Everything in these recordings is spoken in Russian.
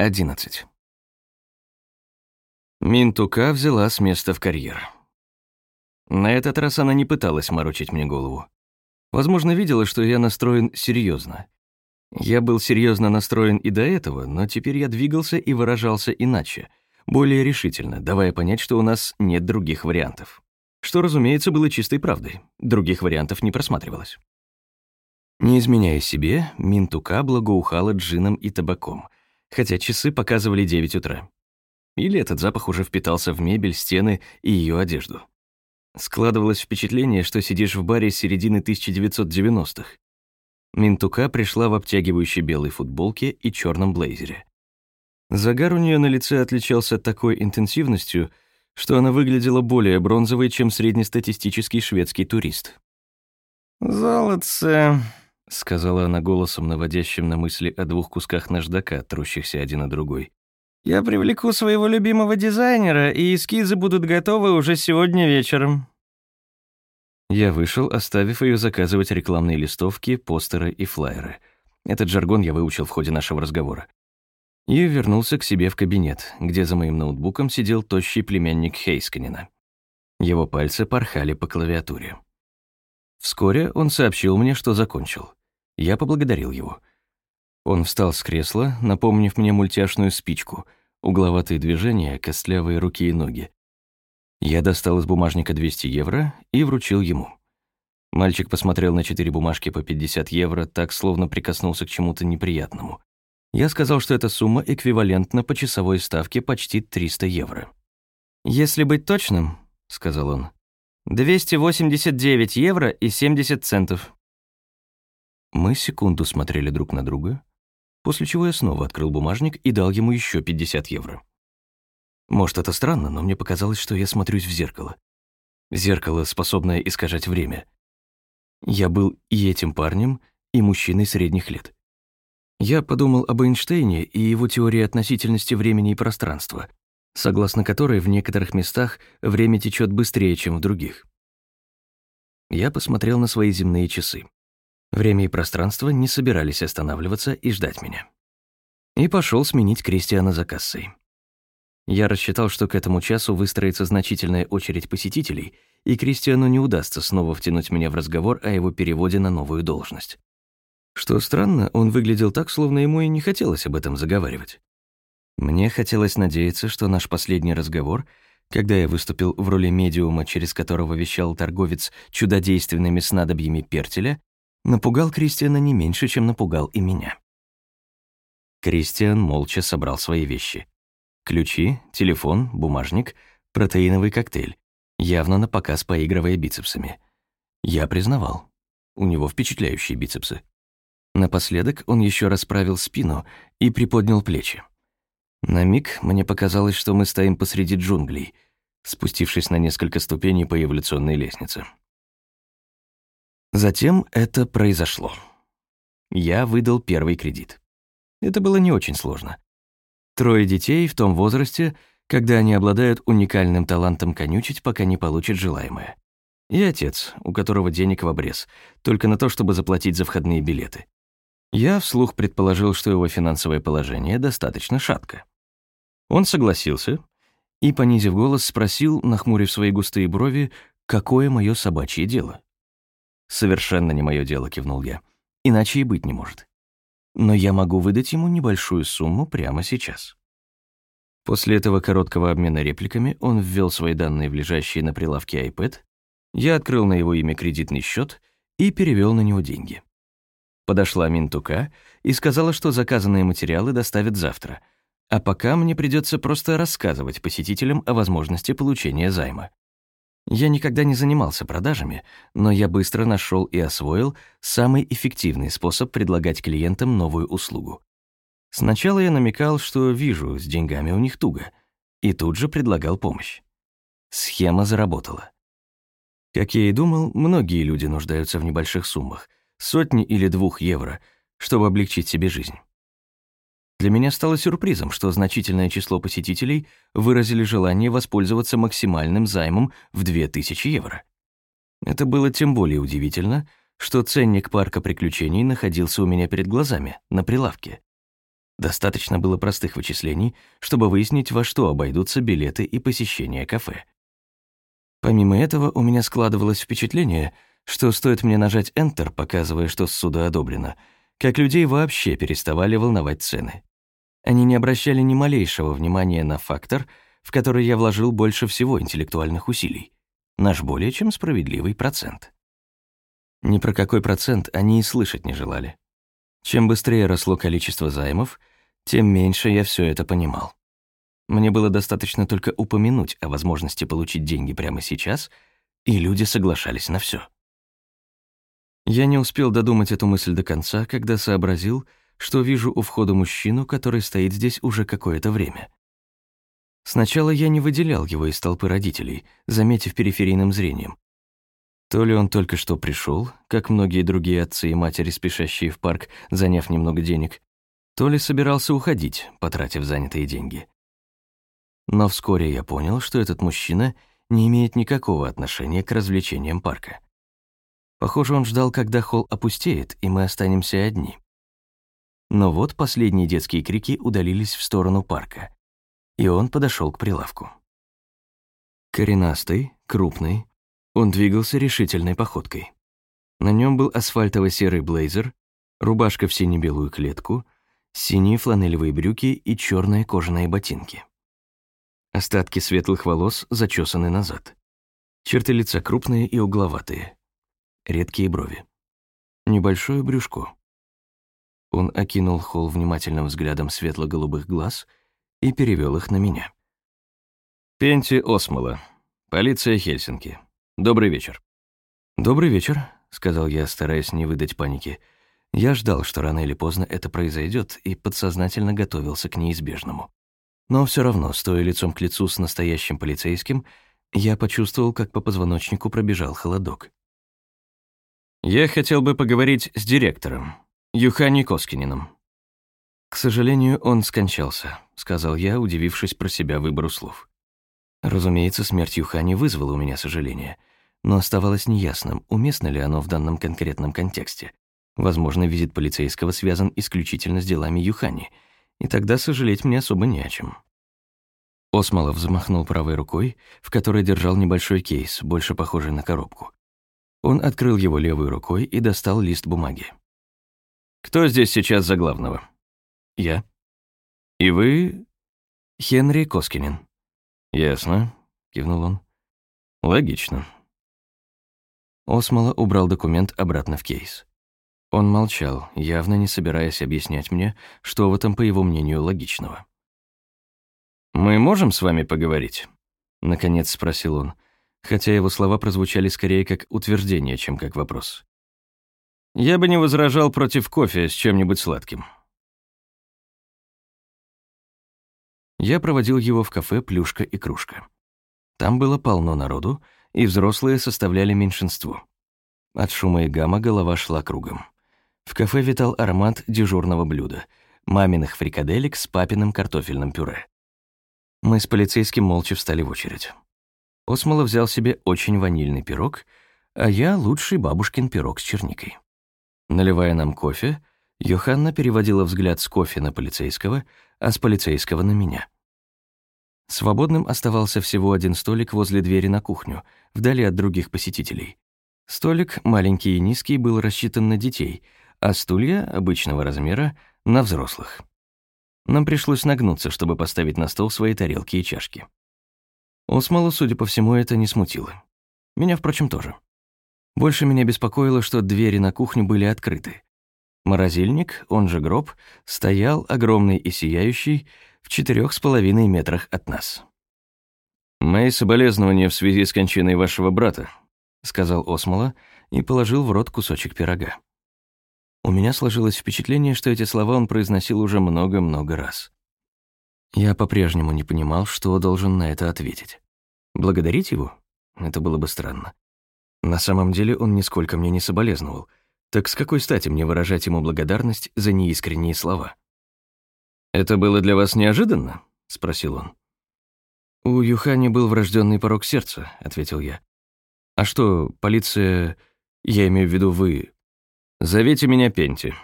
11. Минтука взяла с места в карьер. На этот раз она не пыталась морочить мне голову. Возможно, видела, что я настроен серьезно. Я был серьезно настроен и до этого, но теперь я двигался и выражался иначе, более решительно, давая понять, что у нас нет других вариантов. Что, разумеется, было чистой правдой. Других вариантов не просматривалось. Не изменяя себе, Минтука благоухала джином и табаком, хотя часы показывали 9 утра. Или этот запах уже впитался в мебель, стены и ее одежду. Складывалось впечатление, что сидишь в баре с середины 1990-х. Минтука пришла в обтягивающей белой футболке и черном блейзере. Загар у нее на лице отличался такой интенсивностью, что она выглядела более бронзовой, чем среднестатистический шведский турист. «Золотце», — сказала она голосом, наводящим на мысли о двух кусках наждака, трущихся один на другой. «Я привлеку своего любимого дизайнера, и эскизы будут готовы уже сегодня вечером». Я вышел, оставив ее заказывать рекламные листовки, постеры и флаеры. Этот жаргон я выучил в ходе нашего разговора. И вернулся к себе в кабинет, где за моим ноутбуком сидел тощий племянник Хейсканина. Его пальцы порхали по клавиатуре. Вскоре он сообщил мне, что закончил. Я поблагодарил его. Он встал с кресла, напомнив мне мультяшную спичку, угловатые движения, костлявые руки и ноги. Я достал из бумажника 200 евро и вручил ему. Мальчик посмотрел на четыре бумажки по 50 евро, так словно прикоснулся к чему-то неприятному. Я сказал, что эта сумма эквивалентна по часовой ставке почти 300 евро. «Если быть точным», — сказал он, — «289 евро и 70 центов». Мы секунду смотрели друг на друга, после чего я снова открыл бумажник и дал ему еще 50 евро. Может, это странно, но мне показалось, что я смотрюсь в зеркало. Зеркало, способное искажать время. Я был и этим парнем, и мужчиной средних лет. Я подумал об Эйнштейне и его теории относительности времени и пространства, согласно которой в некоторых местах время течет быстрее, чем в других. Я посмотрел на свои земные часы. Время и пространство не собирались останавливаться и ждать меня. И пошел сменить Кристиана за кассой. Я рассчитал, что к этому часу выстроится значительная очередь посетителей, и Кристиану не удастся снова втянуть меня в разговор о его переводе на новую должность. Что странно, он выглядел так, словно ему и не хотелось об этом заговаривать. Мне хотелось надеяться, что наш последний разговор, когда я выступил в роли медиума, через которого вещал торговец чудодейственными снадобьями Пертеля, напугал Кристиана не меньше, чем напугал и меня. Кристиан молча собрал свои вещи. Ключи, телефон, бумажник, протеиновый коктейль, явно на показ поигрывая бицепсами. Я признавал, у него впечатляющие бицепсы. Напоследок он еще расправил спину и приподнял плечи. На миг мне показалось, что мы стоим посреди джунглей, спустившись на несколько ступеней по эволюционной лестнице. Затем это произошло. Я выдал первый кредит. Это было не очень сложно. Трое детей в том возрасте, когда они обладают уникальным талантом конючить, пока не получат желаемое. И отец, у которого денег в обрез, только на то, чтобы заплатить за входные билеты. Я вслух предположил, что его финансовое положение достаточно шатко. Он согласился и, понизив голос, спросил, нахмурив свои густые брови, какое мое собачье дело. «Совершенно не мое дело», — кивнул я. «Иначе и быть не может. Но я могу выдать ему небольшую сумму прямо сейчас». После этого короткого обмена репликами он ввел свои данные в лежащий на прилавке iPad, я открыл на его имя кредитный счет и перевел на него деньги. Подошла Минтука и сказала, что заказанные материалы доставят завтра, а пока мне придется просто рассказывать посетителям о возможности получения займа. Я никогда не занимался продажами, но я быстро нашел и освоил самый эффективный способ предлагать клиентам новую услугу. Сначала я намекал, что вижу, с деньгами у них туго, и тут же предлагал помощь. Схема заработала. Как я и думал, многие люди нуждаются в небольших суммах, сотни или двух евро, чтобы облегчить себе жизнь. Для меня стало сюрпризом, что значительное число посетителей выразили желание воспользоваться максимальным займом в 2000 евро. Это было тем более удивительно, что ценник парка приключений находился у меня перед глазами, на прилавке. Достаточно было простых вычислений, чтобы выяснить, во что обойдутся билеты и посещение кафе. Помимо этого, у меня складывалось впечатление, что стоит мне нажать Enter, показывая, что ссуда одобрено, как людей вообще переставали волновать цены. Они не обращали ни малейшего внимания на фактор, в который я вложил больше всего интеллектуальных усилий — наш более чем справедливый процент. Ни про какой процент они и слышать не желали. Чем быстрее росло количество займов, тем меньше я все это понимал. Мне было достаточно только упомянуть о возможности получить деньги прямо сейчас, и люди соглашались на все. Я не успел додумать эту мысль до конца, когда сообразил, что вижу у входа мужчину, который стоит здесь уже какое-то время. Сначала я не выделял его из толпы родителей, заметив периферийным зрением. То ли он только что пришел, как многие другие отцы и матери, спешащие в парк, заняв немного денег, то ли собирался уходить, потратив занятые деньги. Но вскоре я понял, что этот мужчина не имеет никакого отношения к развлечениям парка. Похоже, он ждал, когда холл опустеет, и мы останемся одни. Но вот последние детские крики удалились в сторону парка, и он подошел к прилавку. Коренастый, крупный, он двигался решительной походкой. На нем был асфальтово-серый блейзер, рубашка в сине-белую клетку, синие фланелевые брюки и черные кожаные ботинки. Остатки светлых волос зачесаны назад. Черты лица крупные и угловатые. Редкие брови. Небольшое брюшко. Он окинул холл внимательным взглядом светло-голубых глаз и перевел их на меня. «Пенти Осмола. Полиция Хельсинки. Добрый вечер». «Добрый вечер», — сказал я, стараясь не выдать паники. Я ждал, что рано или поздно это произойдет, и подсознательно готовился к неизбежному. Но все равно, стоя лицом к лицу с настоящим полицейским, я почувствовал, как по позвоночнику пробежал холодок. «Я хотел бы поговорить с директором, Юхани Коскининым». «К сожалению, он скончался», — сказал я, удивившись про себя выбору слов. Разумеется, смерть Юхани вызвала у меня сожаление, но оставалось неясным, уместно ли оно в данном конкретном контексте. Возможно, визит полицейского связан исключительно с делами Юхани — и тогда сожалеть мне особо не о чем. Осмолов взмахнул правой рукой, в которой держал небольшой кейс, больше похожий на коробку. Он открыл его левой рукой и достал лист бумаги. «Кто здесь сейчас за главного?» «Я». «И вы?» «Хенри Коскинин». «Ясно», — кивнул он. «Логично». Осмола убрал документ обратно в кейс. Он молчал, явно не собираясь объяснять мне, что в этом, по его мнению, логичного. «Мы можем с вами поговорить?» — наконец спросил он, хотя его слова прозвучали скорее как утверждение, чем как вопрос. «Я бы не возражал против кофе с чем-нибудь сладким». Я проводил его в кафе «Плюшка и кружка». Там было полно народу, и взрослые составляли меньшинство. От шума и гамма голова шла кругом. В кафе витал аромат дежурного блюда — маминых фрикаделек с папиным картофельным пюре. Мы с полицейским молча встали в очередь. Осмола взял себе очень ванильный пирог, а я — лучший бабушкин пирог с черникой. Наливая нам кофе, Йоханна переводила взгляд с кофе на полицейского, а с полицейского на меня. Свободным оставался всего один столик возле двери на кухню, вдали от других посетителей. Столик, маленький и низкий, был рассчитан на детей — а стулья обычного размера на взрослых. Нам пришлось нагнуться, чтобы поставить на стол свои тарелки и чашки. Осмолу, судя по всему, это не смутило. Меня, впрочем, тоже. Больше меня беспокоило, что двери на кухню были открыты. Морозильник, он же гроб, стоял огромный и сияющий в четырех с половиной метрах от нас. «Мои соболезнования в связи с кончиной вашего брата», — сказал Осмола и положил в рот кусочек пирога. У меня сложилось впечатление, что эти слова он произносил уже много-много раз. Я по-прежнему не понимал, что должен на это ответить. Благодарить его? Это было бы странно. На самом деле он нисколько мне не соболезновал. Так с какой стати мне выражать ему благодарность за неискренние слова? «Это было для вас неожиданно?» — спросил он. «У Юхани был врожденный порог сердца», — ответил я. «А что, полиция... Я имею в виду вы... «Зовите меня Пенти».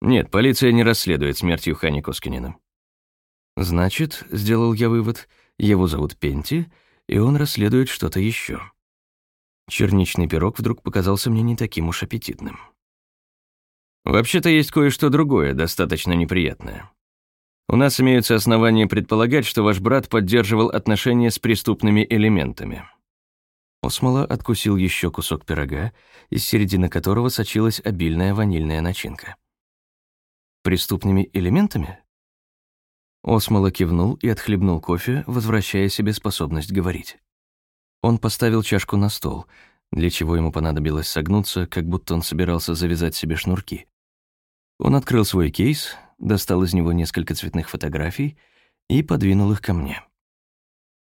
Нет, полиция не расследует смерть Юхани Коскинина. Значит, сделал я вывод, его зовут Пенти, и он расследует что-то еще. Черничный пирог вдруг показался мне не таким уж аппетитным. Вообще-то есть кое-что другое, достаточно неприятное. У нас имеются основания предполагать, что ваш брат поддерживал отношения с преступными элементами. Осмола откусил еще кусок пирога, из середины которого сочилась обильная ванильная начинка. «Преступными элементами?» Осмола кивнул и отхлебнул кофе, возвращая себе способность говорить. Он поставил чашку на стол, для чего ему понадобилось согнуться, как будто он собирался завязать себе шнурки. Он открыл свой кейс, достал из него несколько цветных фотографий и подвинул их ко мне.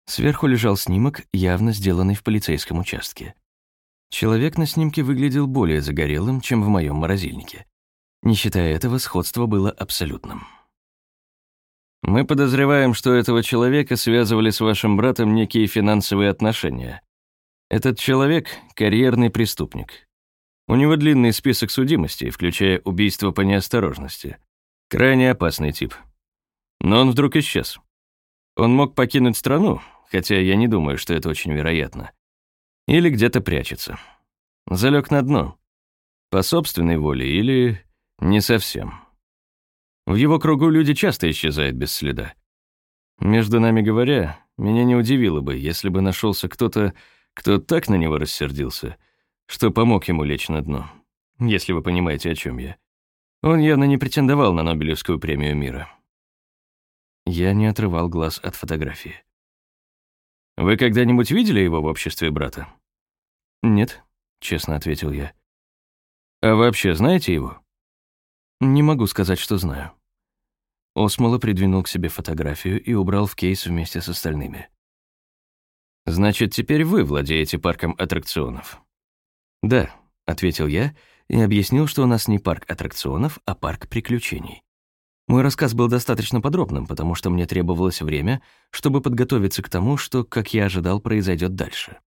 Сверху лежал снимок, явно сделанный в полицейском участке. Человек на снимке выглядел более загорелым, чем в моем морозильнике. Не считая этого, сходство было абсолютным. Мы подозреваем, что этого человека связывали с вашим братом некие финансовые отношения. Этот человек — карьерный преступник. У него длинный список судимостей, включая убийство по неосторожности. Крайне опасный тип. Но он вдруг исчез. Он мог покинуть страну, хотя я не думаю, что это очень вероятно. Или где-то прячется. Залег на дно. По собственной воле или не совсем. В его кругу люди часто исчезают без следа. Между нами говоря, меня не удивило бы, если бы нашелся кто-то, кто так на него рассердился, что помог ему лечь на дно, если вы понимаете, о чем я. Он явно не претендовал на Нобелевскую премию мира. Я не отрывал глаз от фотографии. «Вы когда-нибудь видели его в обществе брата?» «Нет», — честно ответил я. «А вообще знаете его?» «Не могу сказать, что знаю». Осмола придвинул к себе фотографию и убрал в кейс вместе с остальными. «Значит, теперь вы владеете парком аттракционов?» «Да», — ответил я и объяснил, что у нас не парк аттракционов, а парк приключений. Мой рассказ был достаточно подробным, потому что мне требовалось время, чтобы подготовиться к тому, что, как я ожидал, произойдет дальше.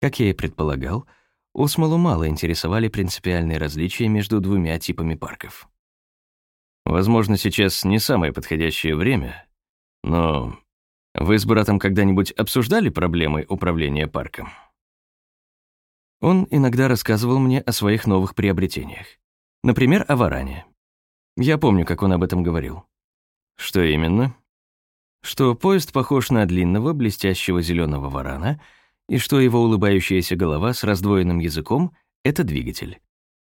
Как я и предполагал, Осмолу мало интересовали принципиальные различия между двумя типами парков. Возможно, сейчас не самое подходящее время, но вы с братом когда-нибудь обсуждали проблемы управления парком? Он иногда рассказывал мне о своих новых приобретениях. Например, о варане. Я помню, как он об этом говорил. Что именно? Что поезд похож на длинного, блестящего зеленого варана, и что его улыбающаяся голова с раздвоенным языком — это двигатель.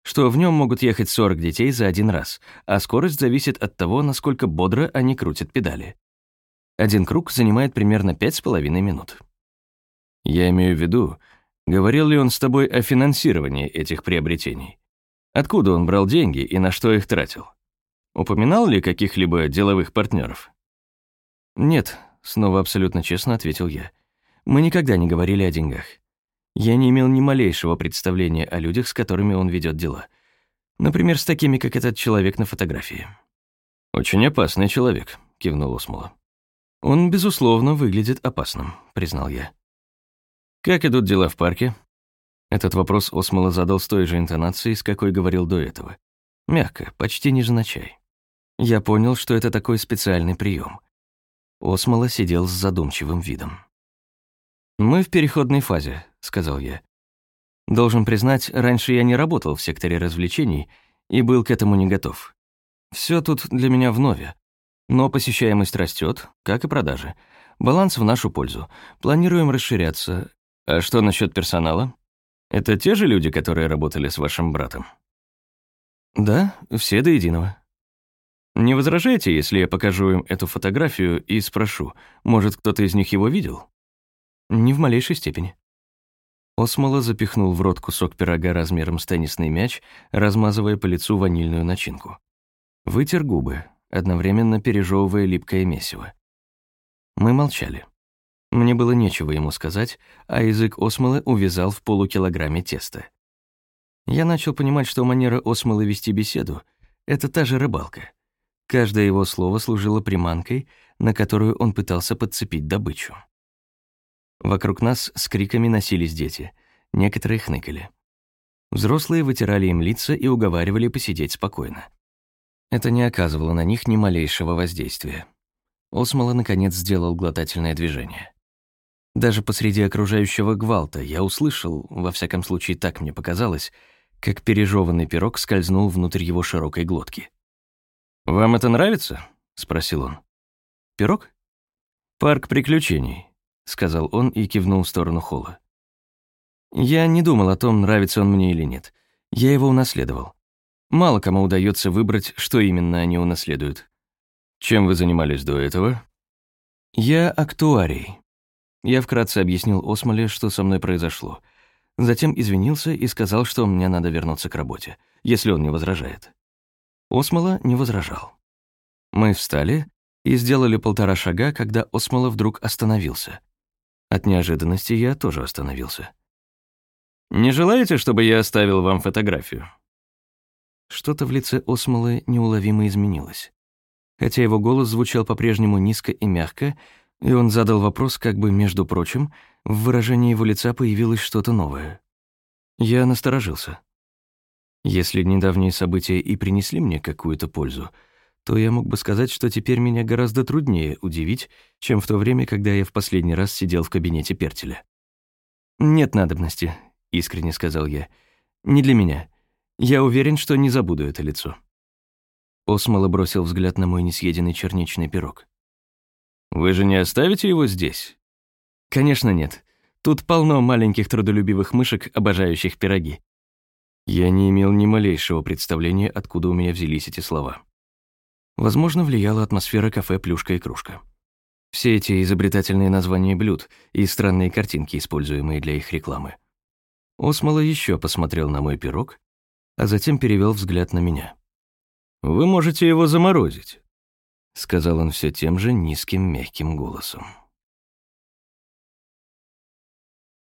Что в нем могут ехать 40 детей за один раз, а скорость зависит от того, насколько бодро они крутят педали. Один круг занимает примерно 5,5 минут. Я имею в виду, Говорил ли он с тобой о финансировании этих приобретений? Откуда он брал деньги и на что их тратил? Упоминал ли каких-либо деловых партнеров? Нет, снова абсолютно честно ответил я. Мы никогда не говорили о деньгах. Я не имел ни малейшего представления о людях, с которыми он ведет дела. Например, с такими, как этот человек на фотографии. «Очень опасный человек», — кивнул Осмола. «Он, безусловно, выглядит опасным», — признал я. «Как идут дела в парке?» Этот вопрос Осмола задал с той же интонацией, с какой говорил до этого. Мягко, почти невзначай. Я понял, что это такой специальный прием. Осмола сидел с задумчивым видом. «Мы в переходной фазе», — сказал я. Должен признать, раньше я не работал в секторе развлечений и был к этому не готов. Все тут для меня вновь. Но посещаемость растет, как и продажи. Баланс в нашу пользу. Планируем расширяться, а что насчет персонала? Это те же люди, которые работали с вашим братом? Да, все до единого. Не возражаете, если я покажу им эту фотографию и спрошу, может, кто-то из них его видел? Не в малейшей степени. Осмола запихнул в рот кусок пирога размером с теннисный мяч, размазывая по лицу ванильную начинку. Вытер губы, одновременно пережевывая липкое месиво. Мы молчали. Мне было нечего ему сказать, а язык Осмолы увязал в полукилограмме теста. Я начал понимать, что манера Осмолы вести беседу — это та же рыбалка. Каждое его слово служило приманкой, на которую он пытался подцепить добычу. Вокруг нас с криками носились дети, некоторые хныкали. Взрослые вытирали им лица и уговаривали посидеть спокойно. Это не оказывало на них ни малейшего воздействия. Осмола, наконец, сделал глотательное движение. Даже посреди окружающего гвалта я услышал, во всяком случае так мне показалось, как пережеванный пирог скользнул внутрь его широкой глотки. «Вам это нравится?» — спросил он. «Пирог?» «Парк приключений», — сказал он и кивнул в сторону холла. Я не думал о том, нравится он мне или нет. Я его унаследовал. Мало кому удается выбрать, что именно они унаследуют. Чем вы занимались до этого? Я актуарий. Я вкратце объяснил Осмоле, что со мной произошло. Затем извинился и сказал, что мне надо вернуться к работе, если он не возражает. Осмола не возражал. Мы встали и сделали полтора шага, когда Осмола вдруг остановился. От неожиданности я тоже остановился. «Не желаете, чтобы я оставил вам фотографию?» Что-то в лице Осмолы неуловимо изменилось. Хотя его голос звучал по-прежнему низко и мягко, и он задал вопрос, как бы, между прочим, в выражении его лица появилось что-то новое. Я насторожился. Если недавние события и принесли мне какую-то пользу, то я мог бы сказать, что теперь меня гораздо труднее удивить, чем в то время, когда я в последний раз сидел в кабинете Пертеля. «Нет надобности», искренне сказал я. «Не для меня. Я уверен, что не забуду это лицо». Осмола бросил взгляд на мой несъеденный черничный пирог. «Вы же не оставите его здесь?» «Конечно нет. Тут полно маленьких трудолюбивых мышек, обожающих пироги». Я не имел ни малейшего представления, откуда у меня взялись эти слова. Возможно, влияла атмосфера кафе «Плюшка и кружка». Все эти изобретательные названия блюд и странные картинки, используемые для их рекламы. Осмола еще посмотрел на мой пирог, а затем перевел взгляд на меня. «Вы можете его заморозить», — сказал он все тем же низким мягким голосом.